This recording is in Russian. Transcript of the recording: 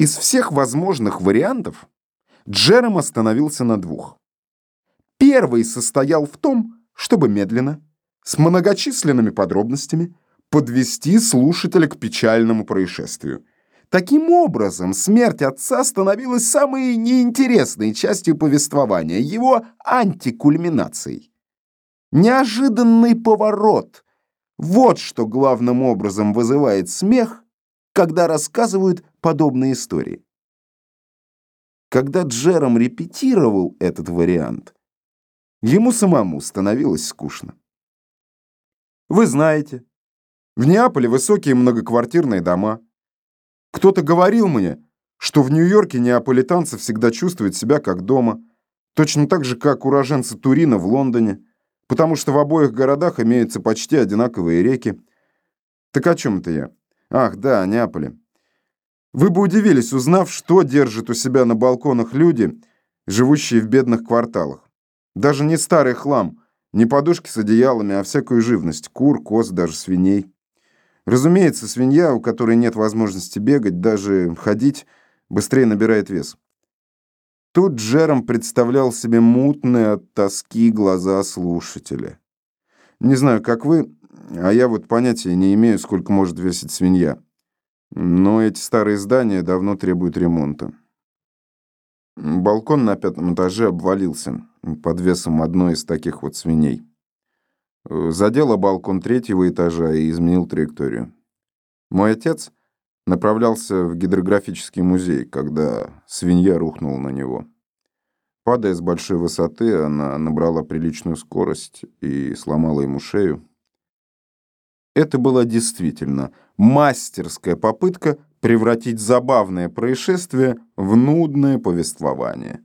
Из всех возможных вариантов Джером остановился на двух. Первый состоял в том, чтобы медленно, с многочисленными подробностями, подвести слушателя к печальному происшествию. Таким образом, смерть отца становилась самой неинтересной частью повествования, его антикульминацией. Неожиданный поворот — вот что главным образом вызывает смех, когда рассказывают подобные истории. Когда Джером репетировал этот вариант, ему самому становилось скучно. Вы знаете, в Неаполе высокие многоквартирные дома. Кто-то говорил мне, что в Нью-Йорке неаполитанцы всегда чувствуют себя как дома, точно так же, как уроженцы Турина в Лондоне, потому что в обоих городах имеются почти одинаковые реки. Так о чем это я? Ах, да, о Неаполе. Вы бы удивились, узнав, что держат у себя на балконах люди, живущие в бедных кварталах. Даже не старый хлам, не подушки с одеялами, а всякую живность, кур, коз, даже свиней. Разумеется, свинья, у которой нет возможности бегать, даже ходить, быстрее набирает вес. Тут Джером представлял себе мутные от тоски глаза слушателя. Не знаю, как вы, а я вот понятия не имею, сколько может весить свинья. Но эти старые здания давно требуют ремонта. Балкон на пятом этаже обвалился под весом одной из таких вот свиней. Задело балкон третьего этажа и изменил траекторию. Мой отец направлялся в гидрографический музей, когда свинья рухнула на него. Падая с большой высоты, она набрала приличную скорость и сломала ему шею. Это была действительно мастерская попытка превратить забавное происшествие в нудное повествование.